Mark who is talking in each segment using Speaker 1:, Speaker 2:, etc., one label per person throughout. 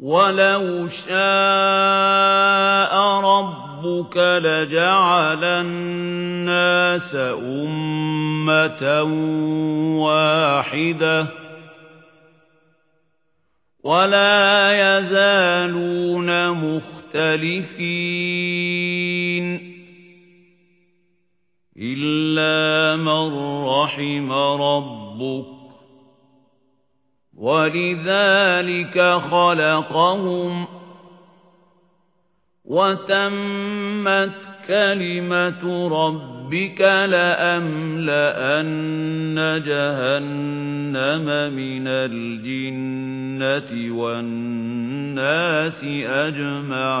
Speaker 1: وَلَوْ شَاءَ رَبُّكَ لَجَعَلَ النَّاسَ أُمَّةً وَاحِدَةً وَلَا يَزَالُونَ مُخْتَلِفِينَ إِلَّا مَن رَّحِمَ رَبُّكَ وَلِذَلِكَ خَلَقَهُمْ وَتَمَّتْ كَلِمَةُ رَبِّكَ لَأَمْلَأَنَّ جَهَنَّمَ مِنَ الْجِنَّةِ وَالنَّاسِ أَجْمَعِينَ.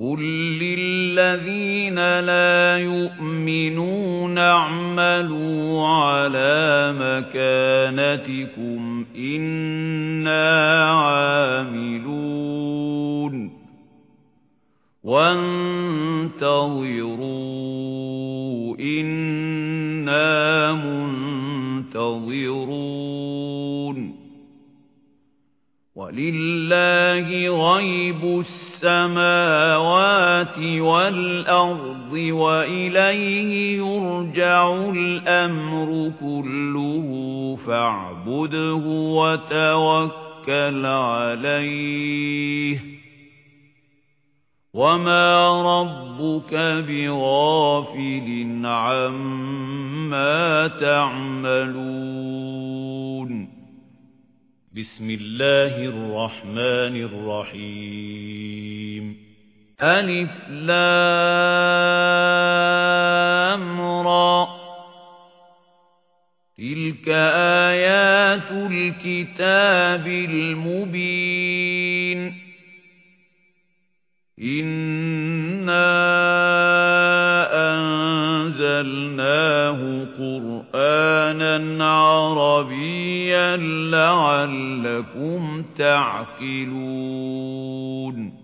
Speaker 1: وَقُل لِّلَّذِينَ لَا يُؤْمِنُونَ اعْمَلُوا عَلَى مَكَانَتِكُمْ إِنَّا عَامِلُونَ وَانتَظِرُوا إِنَّا مُنتَظِرُونَ وَلِلَّهِ غَيْبُ السَّمَاوَاتِ السَّمَاوَاتِ وَالْأَرْضِ وَإِلَيْهِ يُرْجَعُ الْأَمْرُ كُلُّهُ. فَاعْبُدْهُ وَتَوَكَّلْ عَلَيْهِ. وَمَا رَبُّكَ بِغَافِلٍ عَمَّا تَعْمَلُونَ. بِسْمِ اللَّهِ الرَّحْمَنِ الرَّحِيمِ. أَلِف لام را. تِلْكَ آيَاتُ الْكِتَابِ الْمُبِينِ. إِنَّا أَنزَلْنَاهُ قُرْآنًا عَرَبِيًّا لَّعَلَّكُمْ تَعْقِلُونَ.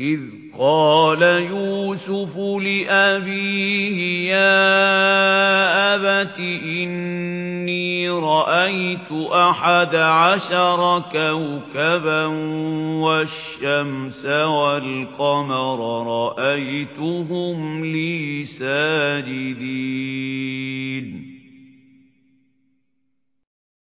Speaker 1: إِذْ قَالَ يُوسُفُ لِأَبِيهِ يَا أَبَتِ إِنِّي رَأَيْتُ أَحَدَ عَشَرَ كَوْكَبًا وَالشَّمْسَ وَالْقَمَرَ رَأَيْتُهُمْ لِي سَاجِدِينَ.